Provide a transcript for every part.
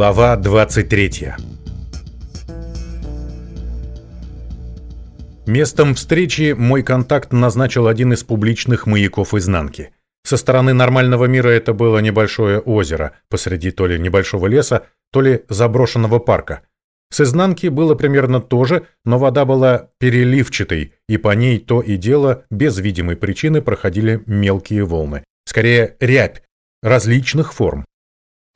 Глава 23 Местом встречи мой контакт назначил один из публичных маяков изнанки. Со стороны нормального мира это было небольшое озеро посреди то ли небольшого леса, то ли заброшенного парка. С изнанки было примерно то же, но вода была переливчатой, и по ней то и дело без видимой причины проходили мелкие волны. Скорее, рябь различных форм.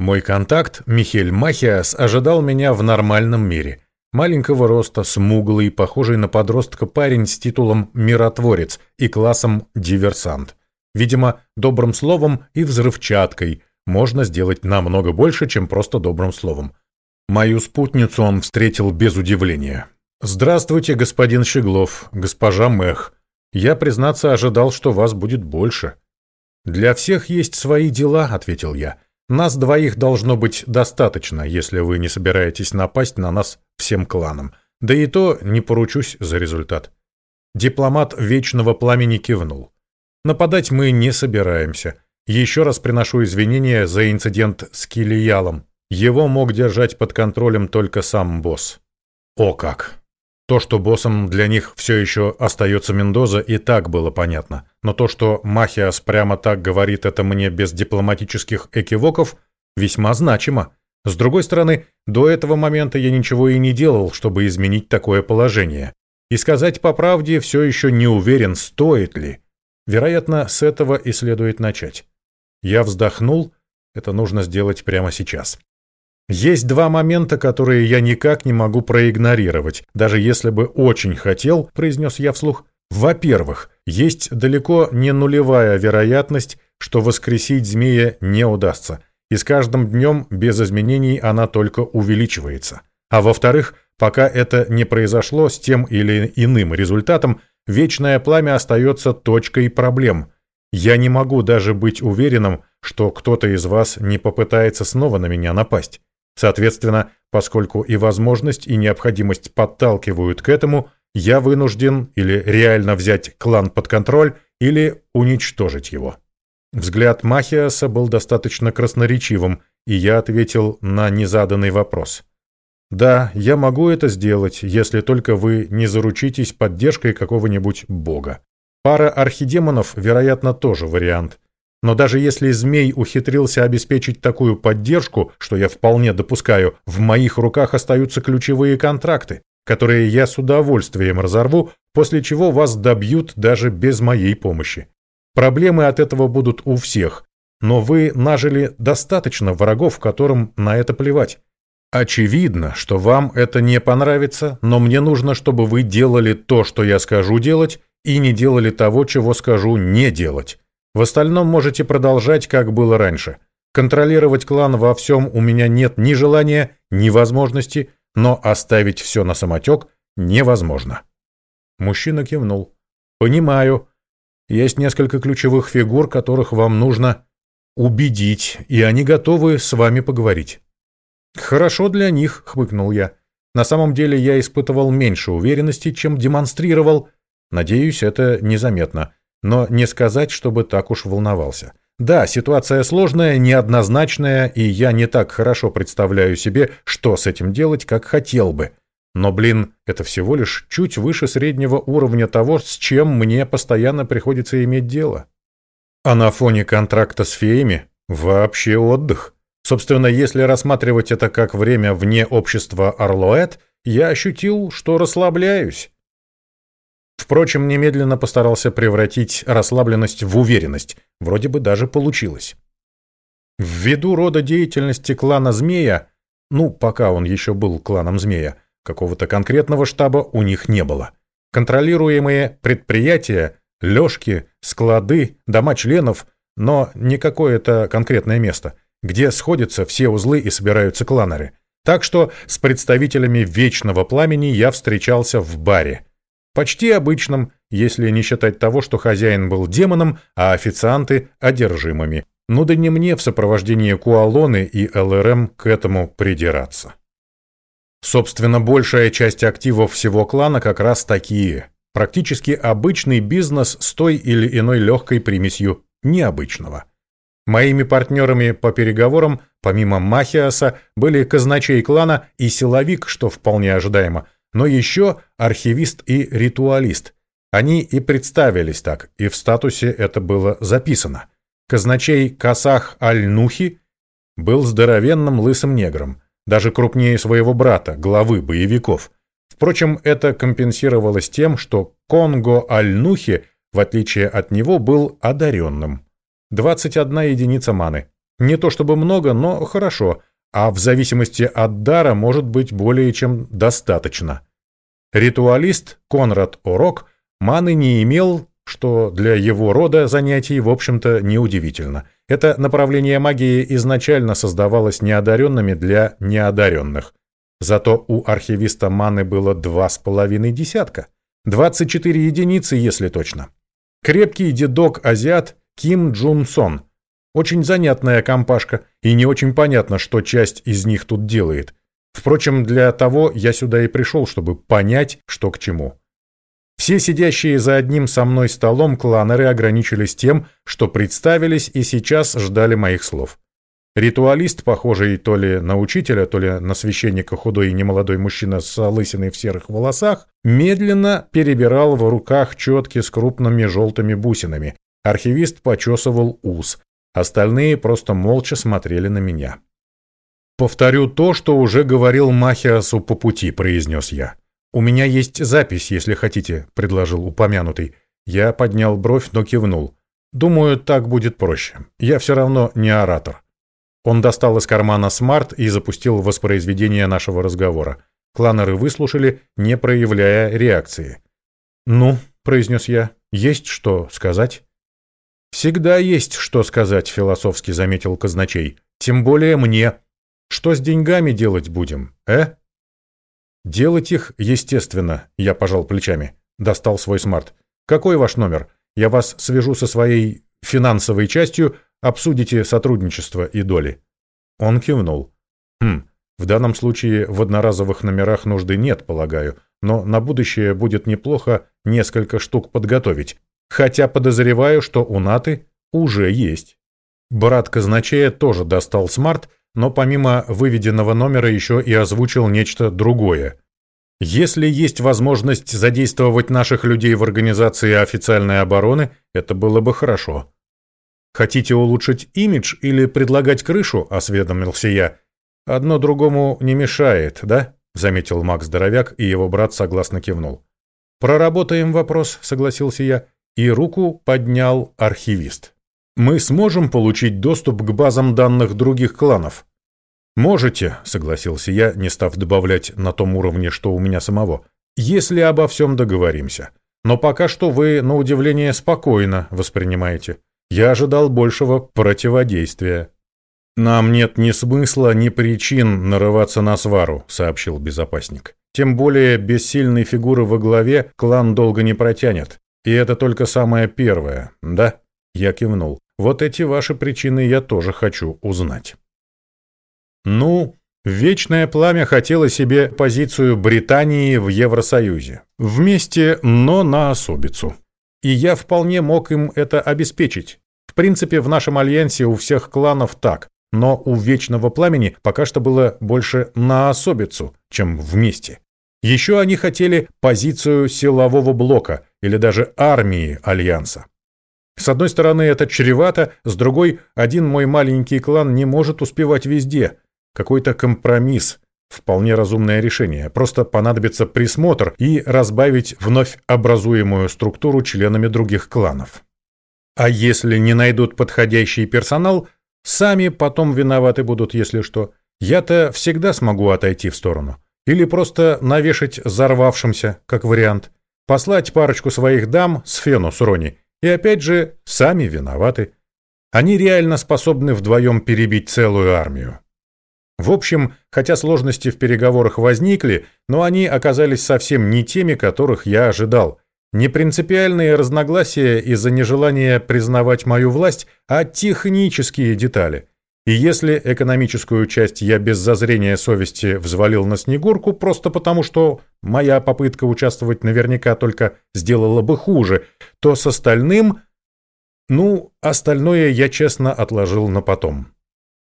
Мой контакт, Михель Махиас, ожидал меня в нормальном мире. Маленького роста, смуглый, похожий на подростка парень с титулом «Миротворец» и классом «Диверсант». Видимо, добрым словом и взрывчаткой можно сделать намного больше, чем просто добрым словом. Мою спутницу он встретил без удивления. «Здравствуйте, господин Щеглов, госпожа Мэх. Я, признаться, ожидал, что вас будет больше». «Для всех есть свои дела», — ответил я. Нас двоих должно быть достаточно, если вы не собираетесь напасть на нас всем кланом. Да и то не поручусь за результат. Дипломат Вечного Пламени кивнул. Нападать мы не собираемся. Еще раз приношу извинения за инцидент с Килиялом. Его мог держать под контролем только сам босс. О как! То, что боссом для них все еще остается Мендоза, и так было понятно. Но то, что Махиас прямо так говорит это мне без дипломатических экивоков, весьма значимо. С другой стороны, до этого момента я ничего и не делал, чтобы изменить такое положение. И сказать по правде, все еще не уверен, стоит ли. Вероятно, с этого и следует начать. Я вздохнул, это нужно сделать прямо сейчас. Есть два момента, которые я никак не могу проигнорировать, даже если бы очень хотел, произнес я вслух. Во-первых, есть далеко не нулевая вероятность, что воскресить змея не удастся, и с каждым днем без изменений она только увеличивается. А во-вторых, пока это не произошло с тем или иным результатом, вечное пламя остается точкой проблем. Я не могу даже быть уверенным, что кто-то из вас не попытается снова на меня напасть. Соответственно, поскольку и возможность, и необходимость подталкивают к этому, я вынужден или реально взять клан под контроль, или уничтожить его. Взгляд Махиаса был достаточно красноречивым, и я ответил на незаданный вопрос. «Да, я могу это сделать, если только вы не заручитесь поддержкой какого-нибудь бога. Пара архидемонов, вероятно, тоже вариант. Но даже если змей ухитрился обеспечить такую поддержку, что я вполне допускаю, в моих руках остаются ключевые контракты, которые я с удовольствием разорву, после чего вас добьют даже без моей помощи. Проблемы от этого будут у всех, но вы нажили достаточно врагов, которым на это плевать. Очевидно, что вам это не понравится, но мне нужно, чтобы вы делали то, что я скажу делать, и не делали того, чего скажу не делать. В остальном можете продолжать, как было раньше. Контролировать клан во всем у меня нет ни желания, ни возможности, но оставить все на самотек невозможно. Мужчина кивнул. Понимаю. Есть несколько ключевых фигур, которых вам нужно убедить, и они готовы с вами поговорить. Хорошо для них, хмыкнул я. На самом деле я испытывал меньше уверенности, чем демонстрировал. Надеюсь, это незаметно но не сказать, чтобы так уж волновался. Да, ситуация сложная, неоднозначная, и я не так хорошо представляю себе, что с этим делать, как хотел бы. Но, блин, это всего лишь чуть выше среднего уровня того, с чем мне постоянно приходится иметь дело. А на фоне контракта с феями вообще отдых. Собственно, если рассматривать это как время вне общества Орлоэт, я ощутил, что расслабляюсь. Впрочем, немедленно постарался превратить расслабленность в уверенность. Вроде бы даже получилось. Ввиду рода деятельности клана Змея, ну, пока он еще был кланом Змея, какого-то конкретного штаба у них не было. Контролируемые предприятия, лёжки, склады, дома членов, но не какое-то конкретное место, где сходятся все узлы и собираются кланеры. Так что с представителями Вечного Пламени я встречался в баре. Почти обычным, если не считать того, что хозяин был демоном, а официанты – одержимыми. Ну да не мне в сопровождении Куалоны и ЛРМ к этому придираться. Собственно, большая часть активов всего клана как раз такие. Практически обычный бизнес с той или иной легкой примесью необычного. Моими партнерами по переговорам, помимо Махиаса, были казначей клана и силовик, что вполне ожидаемо, но еще архивист и ритуалист. Они и представились так, и в статусе это было записано. Казначей Касах Аль-Нухи был здоровенным лысым негром, даже крупнее своего брата, главы боевиков. Впрочем, это компенсировалось тем, что Конго Аль-Нухи, в отличие от него, был одаренным. 21 единица маны. Не то чтобы много, но хорошо, а в зависимости от дара может быть более чем достаточно. Ритуалист Конрад Орок маны не имел, что для его рода занятий, в общем-то, неудивительно. Это направление магии изначально создавалось неодаренными для неодаренных. Зато у архивиста маны было два с половиной десятка. 24 единицы, если точно. Крепкий дедок-азиат Ким Джун Сон. Очень занятная компашка, и не очень понятно, что часть из них тут делает. Впрочем, для того я сюда и пришел, чтобы понять, что к чему. Все сидящие за одним со мной столом кланеры ограничились тем, что представились и сейчас ждали моих слов. Ритуалист, похожий то ли на учителя, то ли на священника худой и немолодой мужчина с лысиной в серых волосах, медленно перебирал в руках четки с крупными желтыми бусинами, Архивист почесывал ус. Остальные просто молча смотрели на меня. «Повторю то, что уже говорил Махиасу по пути», — произнес я. «У меня есть запись, если хотите», — предложил упомянутый. Я поднял бровь, но кивнул. «Думаю, так будет проще. Я все равно не оратор». Он достал из кармана смарт и запустил воспроизведение нашего разговора. Кланеры выслушали, не проявляя реакции. «Ну», — произнес я, — «есть что сказать?» «Всегда есть что сказать», — философски заметил казначей. «Тем более мне. Что с деньгами делать будем, э?» «Делать их, естественно», — я пожал плечами. Достал свой смарт. «Какой ваш номер? Я вас свяжу со своей финансовой частью, обсудите сотрудничество и доли». Он кивнул. «Хм, в данном случае в одноразовых номерах нужды нет, полагаю, но на будущее будет неплохо несколько штук подготовить хотя подозреваю, что у Наты уже есть. Брат казначея тоже достал смарт, но помимо выведенного номера еще и озвучил нечто другое. Если есть возможность задействовать наших людей в организации официальной обороны, это было бы хорошо. Хотите улучшить имидж или предлагать крышу, осведомился я. Одно другому не мешает, да? заметил Макс Здоровяк, и его брат согласно кивнул. Проработаем вопрос, согласился я и руку поднял архивист. «Мы сможем получить доступ к базам данных других кланов?» «Можете», — согласился я, не став добавлять на том уровне, что у меня самого, «если обо всем договоримся. Но пока что вы, на удивление, спокойно воспринимаете. Я ожидал большего противодействия». «Нам нет ни смысла, ни причин нарываться на свару», — сообщил безопасник. «Тем более без сильной фигуры во главе клан долго не протянет. И это только самое первое, да? Я кивнул. Вот эти ваши причины я тоже хочу узнать. Ну, Вечное Пламя хотело себе позицию Британии в Евросоюзе. Вместе, но на особицу. И я вполне мог им это обеспечить. В принципе, в нашем альянсе у всех кланов так, но у Вечного Пламени пока что было больше на особицу, чем вместе. Еще они хотели позицию силового блока или даже армии Альянса. С одной стороны, это чревато, с другой, один мой маленький клан не может успевать везде. Какой-то компромисс. Вполне разумное решение. Просто понадобится присмотр и разбавить вновь образуемую структуру членами других кланов. А если не найдут подходящий персонал, сами потом виноваты будут, если что. Я-то всегда смогу отойти в сторону. Или просто навешать взорвавшимся, как вариант. Послать парочку своих дам с Фену с Рони. И опять же, сами виноваты. Они реально способны вдвоем перебить целую армию. В общем, хотя сложности в переговорах возникли, но они оказались совсем не теми, которых я ожидал. Не принципиальные разногласия из-за нежелания признавать мою власть, а технические детали – и если экономическую часть я без зазрения совести взвалил на Снегурку просто потому, что моя попытка участвовать наверняка только сделала бы хуже, то с остальным Ну, остальное я честно отложил на потом.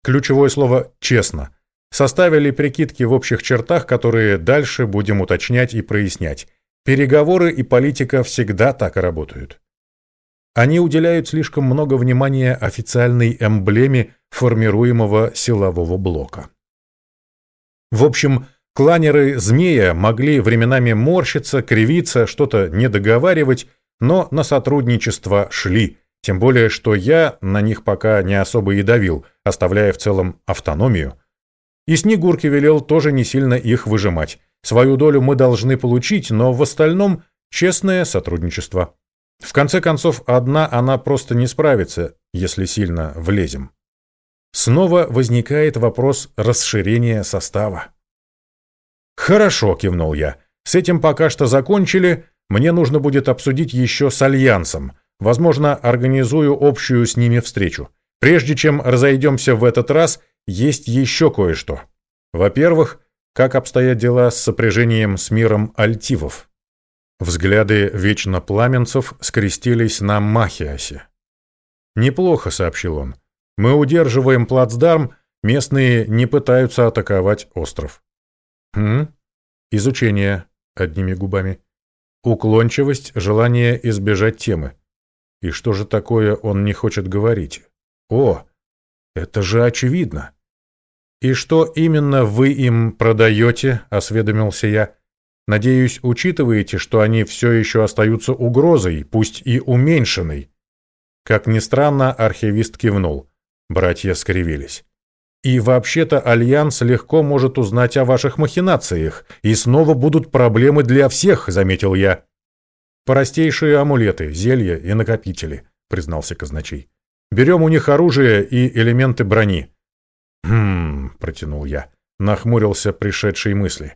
Ключевое слово «честно». Составили прикидки в общих чертах, которые дальше будем уточнять и прояснять. Переговоры и политика всегда так работают. Они уделяют слишком много внимания официальной эмблеме формируемого силового блока. В общем, кланеры «Змея» могли временами морщиться, кривиться, что-то недоговаривать, но на сотрудничество шли, тем более, что я на них пока не особо и давил, оставляя в целом автономию. И Снегурке велел тоже не сильно их выжимать. Свою долю мы должны получить, но в остальном честное сотрудничество. В конце концов, одна она просто не справится, если сильно влезем. Снова возникает вопрос расширения состава. «Хорошо», — кивнул я. «С этим пока что закончили. Мне нужно будет обсудить еще с Альянсом. Возможно, организую общую с ними встречу. Прежде чем разойдемся в этот раз, есть еще кое-что. Во-первых, как обстоят дела с сопряжением с миром альтивов? Взгляды вечно пламенцев скрестились на Махиасе. «Неплохо», — сообщил он. «Мы удерживаем плацдарм, местные не пытаются атаковать остров». «Хм? Изучение», — одними губами. «Уклончивость, желание избежать темы. И что же такое он не хочет говорить? О, это же очевидно. И что именно вы им продаете, осведомился я. Надеюсь, учитываете, что они все еще остаются угрозой, пусть и уменьшенной. Как ни странно, архивист кивнул. Братья скривились. И вообще-то Альянс легко может узнать о ваших махинациях, и снова будут проблемы для всех, заметил я. Простейшие амулеты, зелья и накопители, признался казначей. Берем у них оружие и элементы брони. Хм, протянул я, нахмурился пришедшей мысли.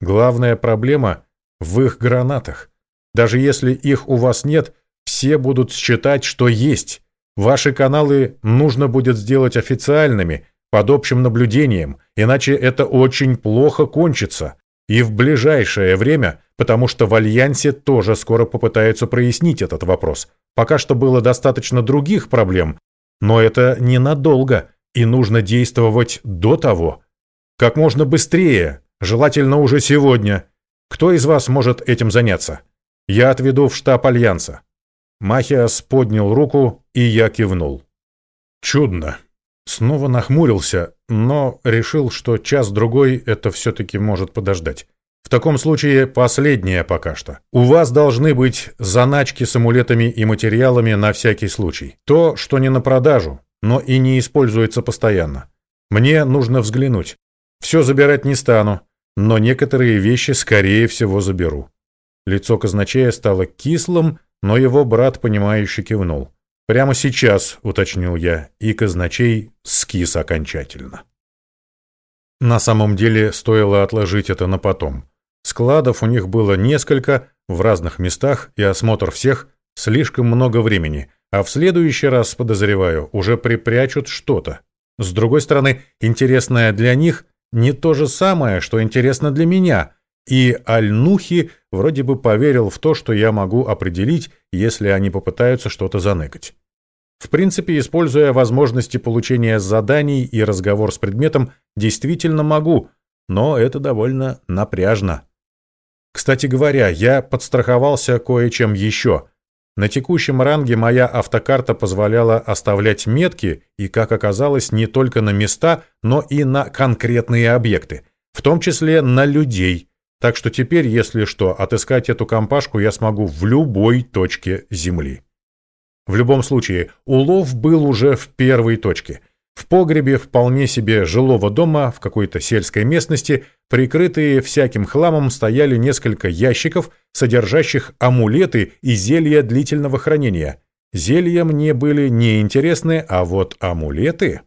Главная проблема в их гранатах. Даже если их у вас нет, все будут считать, что есть. Ваши каналы нужно будет сделать официальными, под общим наблюдением, иначе это очень плохо кончится. И в ближайшее время, потому что в Альянсе тоже скоро попытаются прояснить этот вопрос. Пока что было достаточно других проблем, но это ненадолго, и нужно действовать до того. Как можно быстрее, желательно уже сегодня. Кто из вас может этим заняться? Я отведу в штаб Альянса. Махиас поднял руку, и я кивнул. Чудно. Снова нахмурился, но решил, что час-другой это все-таки может подождать. В таком случае последнее пока что. У вас должны быть заначки с амулетами и материалами на всякий случай. То, что не на продажу, но и не используется постоянно. Мне нужно взглянуть. Все забирать не стану, но некоторые вещи скорее всего заберу. Лицо казначея стало кислым, но его брат, понимающе кивнул. «Прямо сейчас», — уточнил я, и казначей скис окончательно. На самом деле стоило отложить это на потом. Складов у них было несколько в разных местах, и осмотр всех слишком много времени, а в следующий раз, подозреваю, уже припрячут что-то. С другой стороны, интересное для них не то же самое, что интересно для меня, и Альнухи вроде бы поверил в то, что я могу определить, если они попытаются что-то заныкать. В принципе, используя возможности получения заданий и разговор с предметом, действительно могу, но это довольно напряжно. Кстати говоря, я подстраховался кое-чем еще. На текущем ранге моя автокарта позволяла оставлять метки, и, как оказалось, не только на места, но и на конкретные объекты, в том числе на людей. Так что теперь, если что, отыскать эту компашку я смогу в любой точке Земли. В любом случае, улов был уже в первой точке. В погребе вполне себе жилого дома в какой-то сельской местности, прикрытые всяким хламом, стояли несколько ящиков, содержащих амулеты и зелья длительного хранения. Зелья мне были неинтересны, а вот амулеты...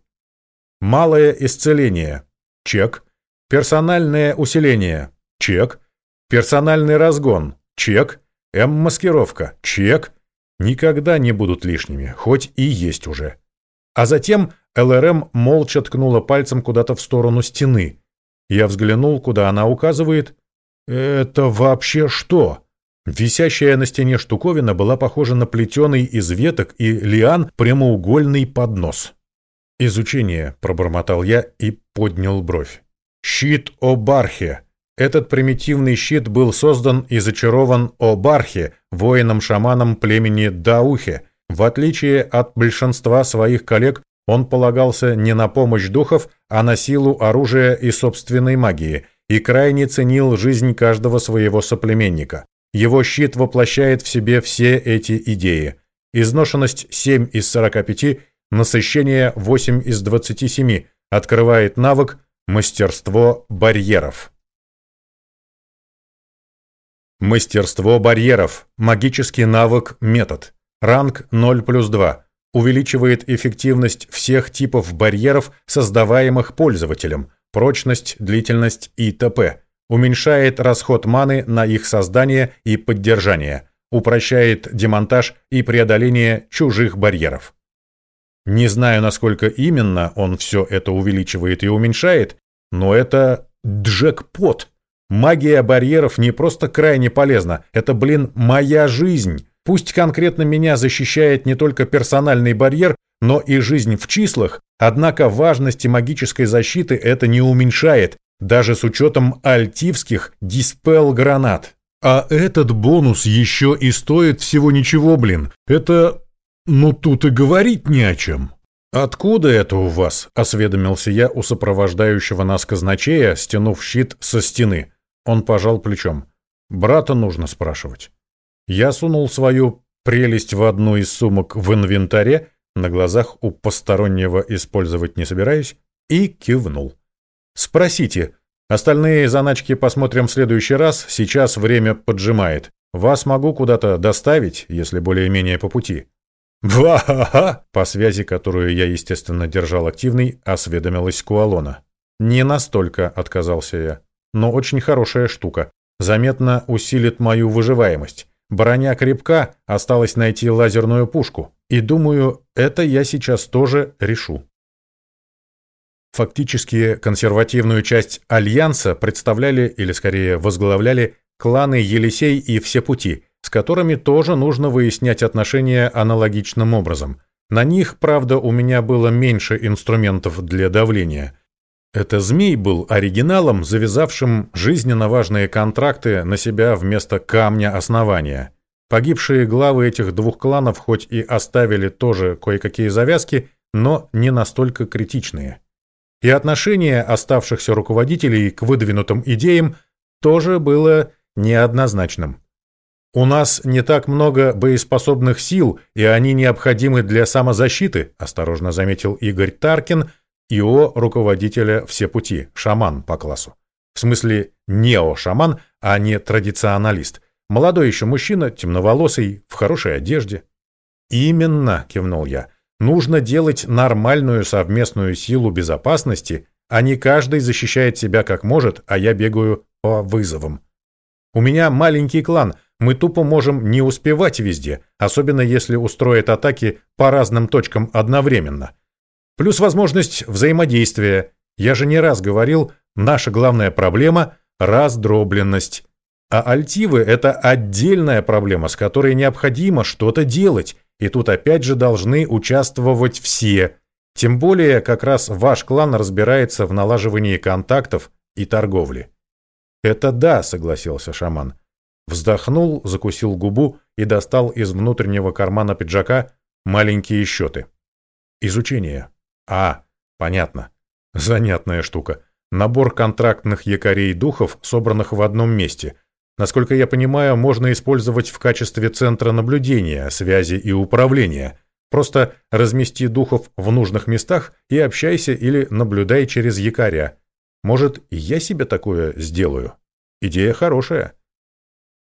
Малое исцеление. Чек. Персональное усиление. Чек. Персональный разгон. Чек. М-маскировка. Чек никогда не будут лишними, хоть и есть уже. А затем ЛРМ молча ткнула пальцем куда-то в сторону стены. Я взглянул, куда она указывает. «Это вообще что?» Висящая на стене штуковина была похожа на плетеный из веток и лиан прямоугольный поднос. «Изучение», — пробормотал я и поднял бровь. «Щит Обархе. Этот примитивный щит был создан и зачарован Обархе, воином-шаманом племени Даухе. В отличие от большинства своих коллег, он полагался не на помощь духов, а на силу оружия и собственной магии, и крайне ценил жизнь каждого своего соплеменника. Его щит воплощает в себе все эти идеи. Изношенность 7 из 45, насыщение 8 из 27, открывает навык «Мастерство барьеров». Мастерство барьеров. Магический навык «Метод». Ранг 0 плюс 2. Увеличивает эффективность всех типов барьеров, создаваемых пользователем, прочность, длительность и т.п уменьшает расход маны на их создание и поддержание, упрощает демонтаж и преодоление чужих барьеров. Не знаю, насколько именно он все это увеличивает и уменьшает, но это джекпот. Магия барьеров не просто крайне полезна, это, блин, моя жизнь. Пусть конкретно меня защищает не только персональный барьер, но и жизнь в числах, однако важности магической защиты это не уменьшает, даже с учетом альтивских диспел-гранат. А этот бонус еще и стоит всего ничего, блин. Это... ну тут и говорить не о чем. «Откуда это у вас?» — осведомился я у сопровождающего нас казначея, стянув щит со стены. Он пожал плечом. «Брата нужно спрашивать». Я сунул свою прелесть в одну из сумок в инвентаре, на глазах у постороннего использовать не собираюсь, и кивнул. Спросите. Остальные заначки посмотрим в следующий раз, сейчас время поджимает. Вас могу куда-то доставить, если более-менее по пути. «Ва-ха-ха!» По связи, которую я, естественно, держал активной, осведомилась Куалона. «Не настолько», — отказался я. «Но очень хорошая штука. Заметно усилит мою выживаемость. Броня крепка, осталось найти лазерную пушку. И думаю, это я сейчас тоже решу». Фактически консервативную часть Альянса представляли, или скорее возглавляли, кланы Елисей и Все Пути, с которыми тоже нужно выяснять отношения аналогичным образом. На них, правда, у меня было меньше инструментов для давления. Это Змей был оригиналом, завязавшим жизненно важные контракты на себя вместо камня основания. Погибшие главы этих двух кланов хоть и оставили тоже кое-какие завязки, но не настолько критичные и отношение оставшихся руководителей к выдвинутым идеям тоже было неоднозначным. «У нас не так много боеспособных сил, и они необходимы для самозащиты», осторожно заметил Игорь Таркин, ИО руководителя «Все пути», шаман по классу. В смысле нео-шаман, а не традиционалист. Молодой еще мужчина, темноволосый, в хорошей одежде. «Именно», — кивнул я, Нужно делать нормальную совместную силу безопасности, а не каждый защищает себя как может, а я бегаю по вызовам. У меня маленький клан, мы тупо можем не успевать везде, особенно если устроят атаки по разным точкам одновременно. Плюс возможность взаимодействия. Я же не раз говорил, наша главная проблема – раздробленность. А альтивы – это отдельная проблема, с которой необходимо что-то делать, и тут опять же должны участвовать все. Тем более как раз ваш клан разбирается в налаживании контактов и торговле. Это да, согласился шаман. Вздохнул, закусил губу и достал из внутреннего кармана пиджака маленькие счеты. Изучение. А, понятно. Занятная штука. Набор контрактных якорей духов, собранных в одном месте. Насколько я понимаю, можно использовать в качестве центра наблюдения, связи и управления. Просто размести духов в нужных местах и общайся или наблюдай через якоря. Может, я себе такое сделаю? Идея хорошая.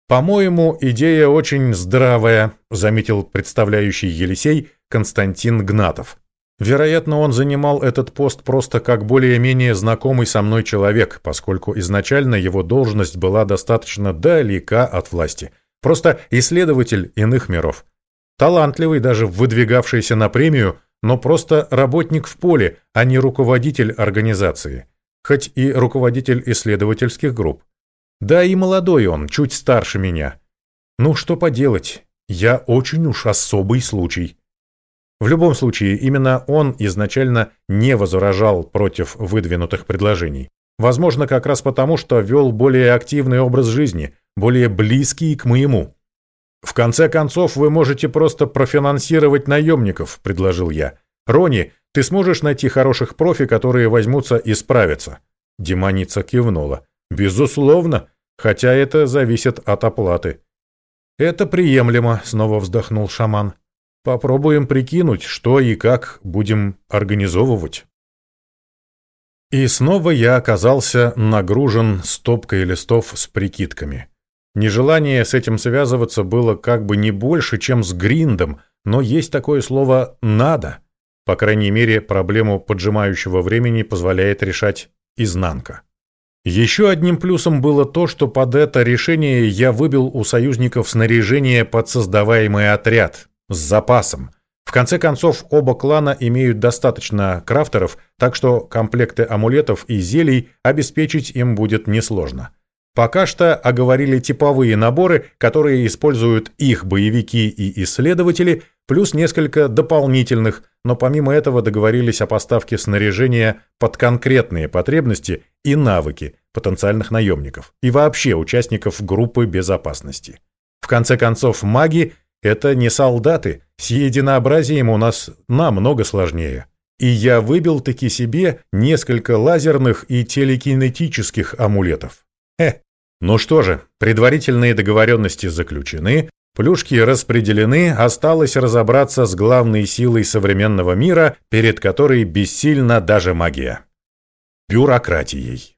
«По-моему, идея очень здравая», — заметил представляющий Елисей Константин Гнатов. Вероятно, он занимал этот пост просто как более-менее знакомый со мной человек, поскольку изначально его должность была достаточно далека от власти. Просто исследователь иных миров. Талантливый, даже выдвигавшийся на премию, но просто работник в поле, а не руководитель организации. Хоть и руководитель исследовательских групп. Да и молодой он, чуть старше меня. Ну, что поделать, я очень уж особый случай. В любом случае, именно он изначально не возражал против выдвинутых предложений. Возможно, как раз потому, что вел более активный образ жизни, более близкий к моему. «В конце концов, вы можете просто профинансировать наемников», – предложил я. «Рони, ты сможешь найти хороших профи, которые возьмутся и справятся?» Демоница кивнула. «Безусловно, хотя это зависит от оплаты». «Это приемлемо», — снова вздохнул шаман. «Попробуем прикинуть, что и как будем организовывать». И снова я оказался нагружен стопкой листов с прикидками. Нежелание с этим связываться было как бы не больше, чем с гриндом, но есть такое слово «надо». По крайней мере, проблему поджимающего времени позволяет решать изнанка. Еще одним плюсом было то, что под это решение я выбил у союзников снаряжение под создаваемый отряд с запасом. В конце концов, оба клана имеют достаточно крафтеров, так что комплекты амулетов и зелий обеспечить им будет несложно. Пока что оговорили типовые наборы, которые используют их боевики и исследователи, плюс несколько дополнительных, но помимо этого договорились о поставке снаряжения под конкретные потребности и навыки потенциальных наемников и вообще участников группы безопасности. В конце концов, маги — это не солдаты, с единообразием у нас намного сложнее. И я выбил таки себе несколько лазерных и телекинетических амулетов. Хе, ну что же, предварительные договоренности заключены, плюшки распределены, осталось разобраться с главной силой современного мира, перед которой бессильна даже магия. Бюрократией.